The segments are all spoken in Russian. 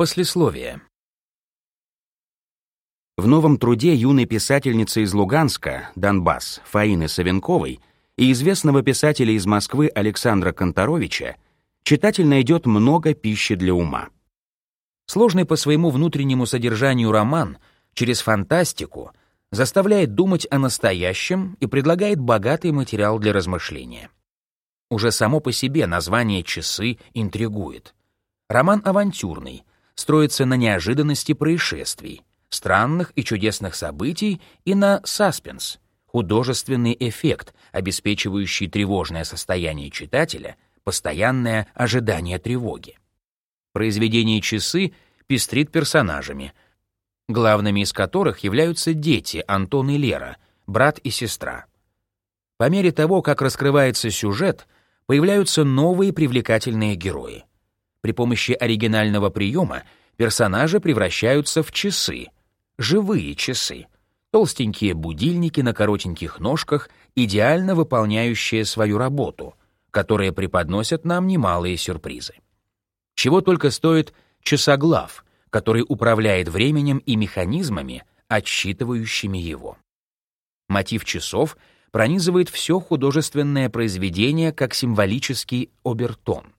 Послесловие. В новом труде юной писательницы из Луганска, Донбасс, Фаины Савенковой и известного писателя из Москвы Александра Конторовича читатель найдет много пищи для ума. Сложный по своему внутреннему содержанию роман через фантастику заставляет думать о настоящем и предлагает богатый материал для размышления. Уже само по себе название «Часы» интригует. Роман авантюрный, строится на неожиданности происшествий, странных и чудесных событий и на саспенс, художественный эффект, обеспечивающий тревожное состояние читателя, постоянное ожидание тревоги. Произведение «Часы» пестрит персонажами, главными из которых являются дети Антон и Лера, брат и сестра. По мере того, как раскрывается сюжет, появляются новые привлекательные герои. При помощи оригинального приема персонажи превращаются в часы, живые часы, толстенькие будильники на коротеньких ножках, идеально выполняющие свою работу, которые преподносят нам немалые сюрпризы. Чего только стоит часоглав, который управляет временем и механизмами, отсчитывающими его. Мотив часов пронизывает все художественное произведение как символический обертон.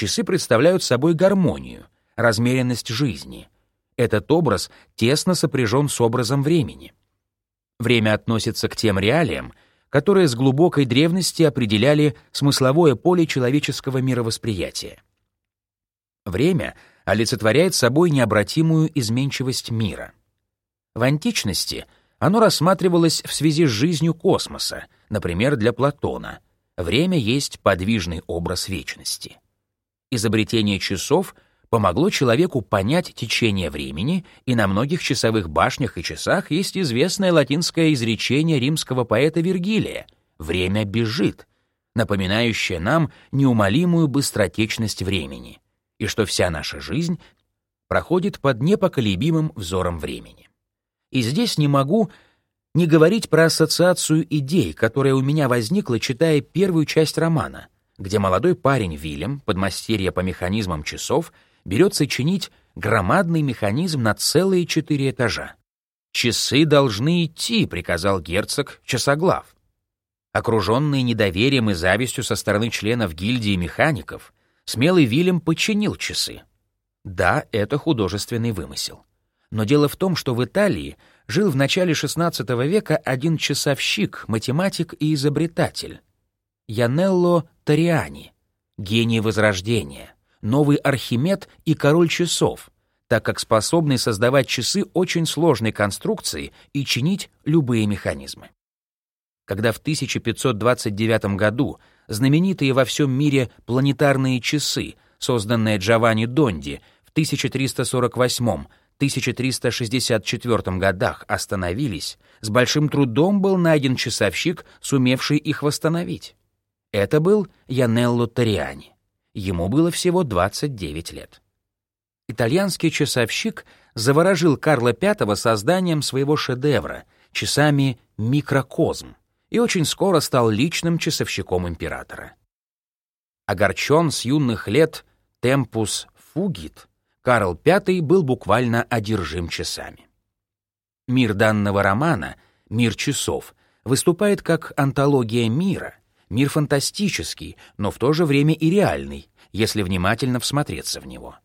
Часы представляют собой гармонию, размеренность жизни. Этот образ тесно сопряжен с образом времени. Время относится к тем реалиям, которые с глубокой древности определяли смысловое поле человеческого мировосприятия. Время олицетворяет собой необратимую изменчивость мира. В античности оно рассматривалось в связи с жизнью космоса, например, для Платона. Время есть подвижный образ вечности. Изобретение часов помогло человеку понять течение времени, и на многих часовых башнях и часах есть известное латинское изречение римского поэта Вергилия «Время бежит», напоминающее нам неумолимую быстротечность времени, и что вся наша жизнь проходит под непоколебимым взором времени. И здесь не могу не говорить про ассоциацию идей, которая у меня возникла, читая первую часть романа — где молодой парень Вильям, подмастерье по механизмам часов, берется чинить громадный механизм на целые четыре этажа. «Часы должны идти», — приказал герцог часоглав. Окруженный недоверием и завистью со стороны членов гильдии механиков, смелый Вильям подчинил часы. Да, это художественный вымысел. Но дело в том, что в Италии жил в начале XVI века один часовщик, математик и изобретатель, Янелло Ториани, гений Возрождения, новый Архимед и король часов, так как способный создавать часы очень сложной конструкции и чинить любые механизмы. Когда в 1529 году знаменитые во всем мире планетарные часы, созданные Джованни Донди в 1348-1364 годах, остановились, с большим трудом был найден часовщик, сумевший их восстановить. Это был Янелло Ториани. Ему было всего 29 лет. Итальянский часовщик заворожил Карла V созданием своего шедевра — часами «Микрокозм» и очень скоро стал личным часовщиком императора. Огорчен с юных лет «Темпус фугит», Карл V был буквально одержим часами. Мир данного романа, «Мир часов», выступает как антология мира, Мир фантастический, но в то же время и реальный, если внимательно всмотреться в него.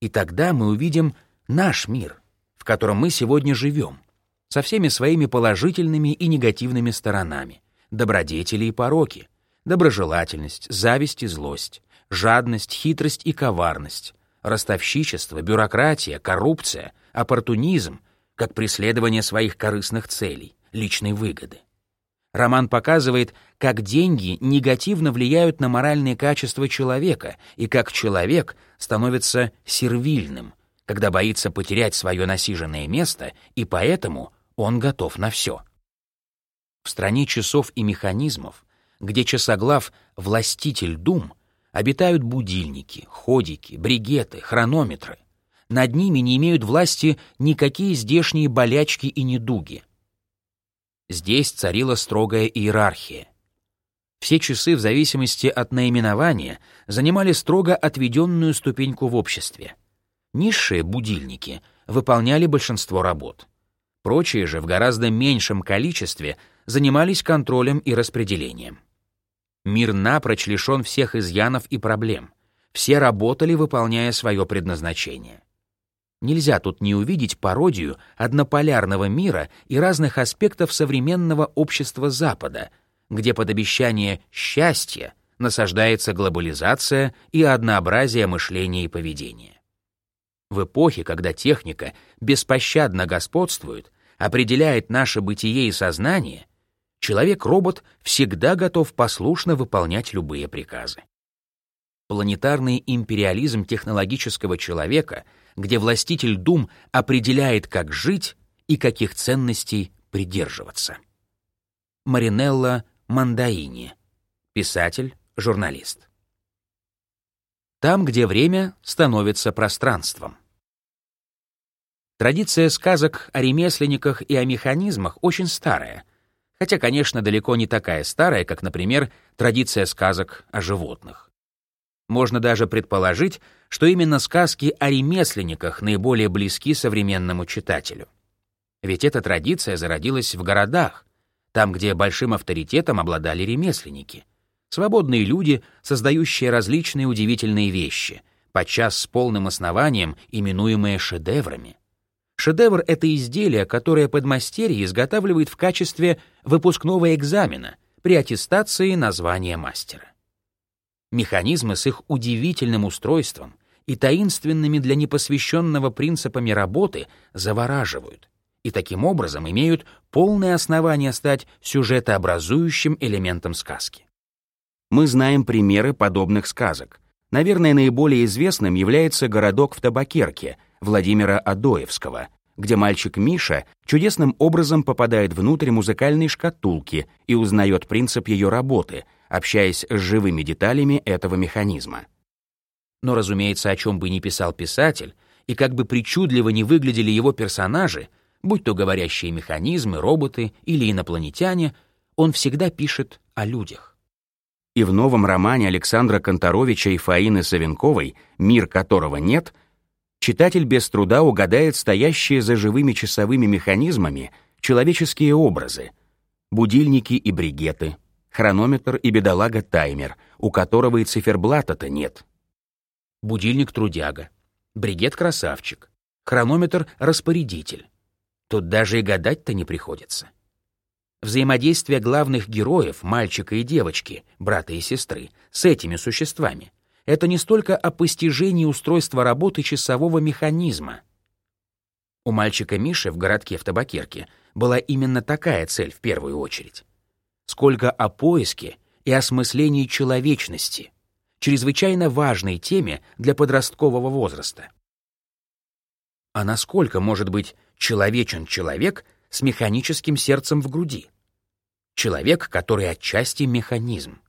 И тогда мы увидим наш мир, в котором мы сегодня живем, со всеми своими положительными и негативными сторонами, добродетели и пороки, доброжелательность, зависть и злость, жадность, хитрость и коварность, ростовщичество, бюрократия, коррупция, оппортунизм, как преследование своих корыстных целей, личной выгоды. Роман показывает, как деньги негативно влияют на моральные качества человека и как человек становится сервильным, когда боится потерять свое насиженное место, и поэтому он готов на все. В стране часов и механизмов, где часоглав — властитель дум, обитают будильники, ходики, бригеты, хронометры. Над ними не имеют власти никакие здешние болячки и недуги — Здесь царила строгая иерархия. Все часы, в зависимости от наименования, занимали строго отведенную ступеньку в обществе. Низшие будильники выполняли большинство работ. Прочие же в гораздо меньшем количестве занимались контролем и распределением. Мир напрочь лишен всех изъянов и проблем. Все работали, выполняя свое предназначение. Нельзя тут не увидеть пародию однополярного мира и разных аспектов современного общества Запада, где под обещание счастья насаждается глобализация и однообразие мышления и поведения. В эпохе, когда техника беспощадно господствует, определяет наше бытие и сознание, человек-робот всегда готов послушно выполнять любые приказы. Планетарный империализм технологического человека — где властитель дум определяет, как жить и каких ценностей придерживаться. Маринелла Мандаини, писатель, журналист. Там, где время становится пространством. Традиция сказок о ремесленниках и о механизмах очень старая, хотя, конечно, далеко не такая старая, как, например, традиция сказок о животных. Можно даже предположить, что именно сказки о ремесленниках наиболее близки современному читателю. Ведь эта традиция зародилась в городах, там, где большим авторитетом обладали ремесленники. Свободные люди, создающие различные удивительные вещи, подчас с полным основанием именуемые шедеврами. Шедевр — это изделие, которое подмастерье изготавливает в качестве выпускного экзамена при аттестации названия мастера. Механизмы с их удивительным устройством и таинственными для непосвященного принципами работы завораживают и таким образом имеют полное основание стать сюжетообразующим элементом сказки. Мы знаем примеры подобных сказок. Наверное, наиболее известным является городок в Табакерке Владимира Адоевского, где мальчик Миша чудесным образом попадает внутрь музыкальной шкатулки и узнает принцип ее работы — общаясь с живыми деталями этого механизма. Но, разумеется, о чем бы ни писал писатель, и как бы причудливо не выглядели его персонажи, будь то говорящие механизмы, роботы или инопланетяне, он всегда пишет о людях. И в новом романе Александра Конторовича и Фаины Савенковой «Мир которого нет» читатель без труда угадает стоящие за живыми часовыми механизмами человеческие образы — будильники и бригеты, хронометр и бедолага-таймер, у которого и циферблата-то нет. Будильник трудяга, бригет-красавчик, хронометр — распорядитель. Тут даже и гадать-то не приходится. Взаимодействие главных героев, мальчика и девочки, брата и сестры, с этими существами — это не столько о постижении устройства работы часового механизма. У мальчика Миши в городке в Табакерке была именно такая цель в первую очередь сколько о поиске и осмыслении человечности, чрезвычайно важной теме для подросткового возраста. А насколько может быть человечен человек с механическим сердцем в груди? Человек, который отчасти механизм.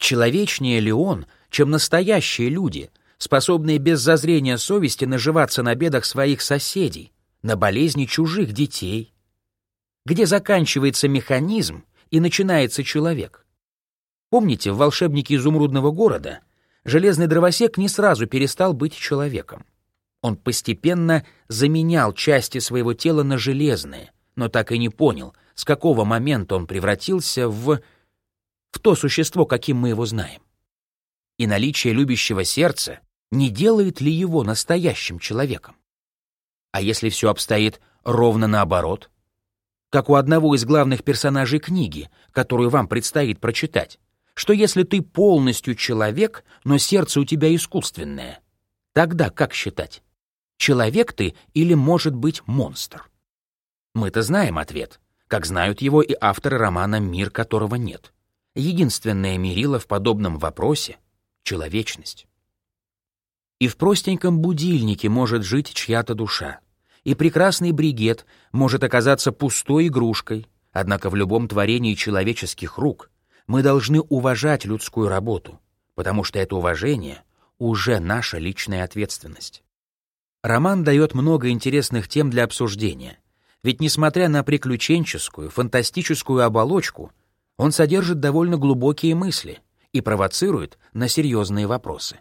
Человечнее ли он, чем настоящие люди, способные без зазрения совести наживаться на бедах своих соседей, на болезни чужих детей? Где заканчивается механизм и начинается человек. Помните, в «Волшебнике изумрудного города» железный дровосек не сразу перестал быть человеком. Он постепенно заменял части своего тела на железные, но так и не понял, с какого момента он превратился в... в то существо, каким мы его знаем. И наличие любящего сердца не делает ли его настоящим человеком? А если все обстоит ровно наоборот? как у одного из главных персонажей книги, которую вам предстоит прочитать, что если ты полностью человек, но сердце у тебя искусственное, тогда как считать? Человек ты или, может быть, монстр? Мы-то знаем ответ, как знают его и авторы романа «Мир, которого нет». Единственное мерило в подобном вопросе — человечность. И в простеньком будильнике может жить чья-то душа и прекрасный бригет может оказаться пустой игрушкой, однако в любом творении человеческих рук мы должны уважать людскую работу, потому что это уважение уже наша личная ответственность. Роман дает много интересных тем для обсуждения, ведь несмотря на приключенческую, фантастическую оболочку, он содержит довольно глубокие мысли и провоцирует на серьезные вопросы.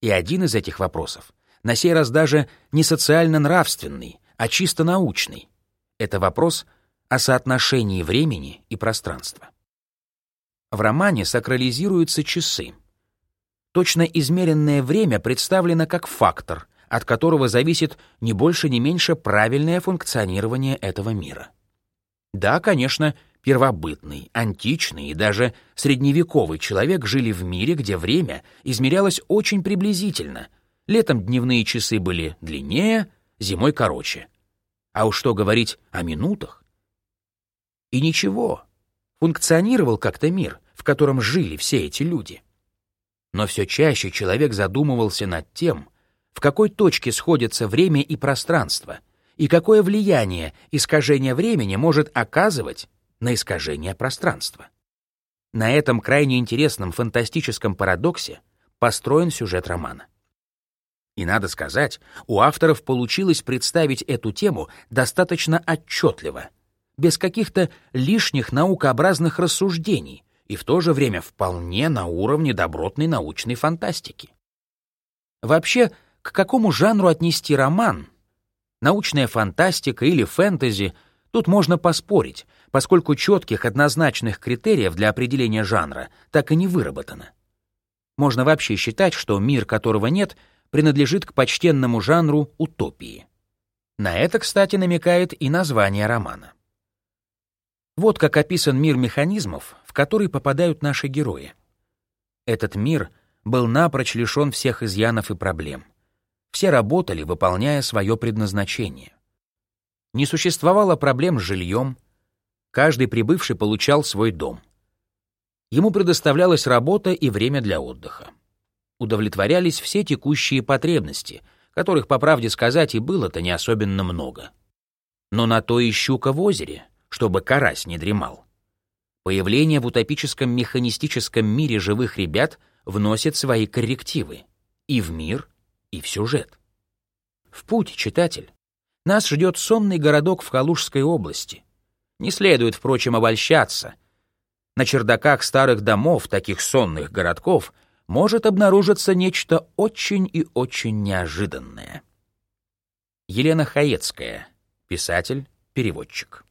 И один из этих вопросов на сей раз даже не социально-нравственный, а чисто научный. Это вопрос о соотношении времени и пространства. В романе сакрализируются часы. Точно измеренное время представлено как фактор, от которого зависит не больше, не меньше правильное функционирование этого мира. Да, конечно, первобытный, античный и даже средневековый человек жили в мире, где время измерялось очень приблизительно. Летом дневные часы были длиннее, зимой короче. А уж что говорить о минутах? И ничего, функционировал как-то мир, в котором жили все эти люди. Но все чаще человек задумывался над тем, в какой точке сходятся время и пространство, и какое влияние искажение времени может оказывать на искажение пространства. На этом крайне интересном фантастическом парадоксе построен сюжет романа. И надо сказать, у авторов получилось представить эту тему достаточно отчетливо, без каких-то лишних наукообразных рассуждений и в то же время вполне на уровне добротной научной фантастики. Вообще, к какому жанру отнести роман? Научная фантастика или фэнтези — Тут можно поспорить, поскольку четких однозначных критериев для определения жанра так и не выработано. Можно вообще считать, что мир, которого нет, принадлежит к почтенному жанру утопии. На это, кстати, намекает и название романа. Вот как описан мир механизмов, в который попадают наши герои. Этот мир был напрочь лишен всех изъянов и проблем. Все работали, выполняя свое предназначение. Не существовало проблем с жильем, каждый прибывший получал свой дом. Ему предоставлялась работа и время для отдыха. Удовлетворялись все текущие потребности, которых, по правде сказать, и было-то не особенно много. Но на то и щука в озере, чтобы карась не дремал. Появление в утопическом механистическом мире живых ребят вносит свои коррективы и в мир, и в сюжет. В путь, читатель. Нас ждет сонный городок в Калужской области. Не следует, впрочем, обольщаться. На чердаках старых домов, таких сонных городков, может обнаружиться нечто очень и очень неожиданное. Елена Хаецкая, писатель, переводчик.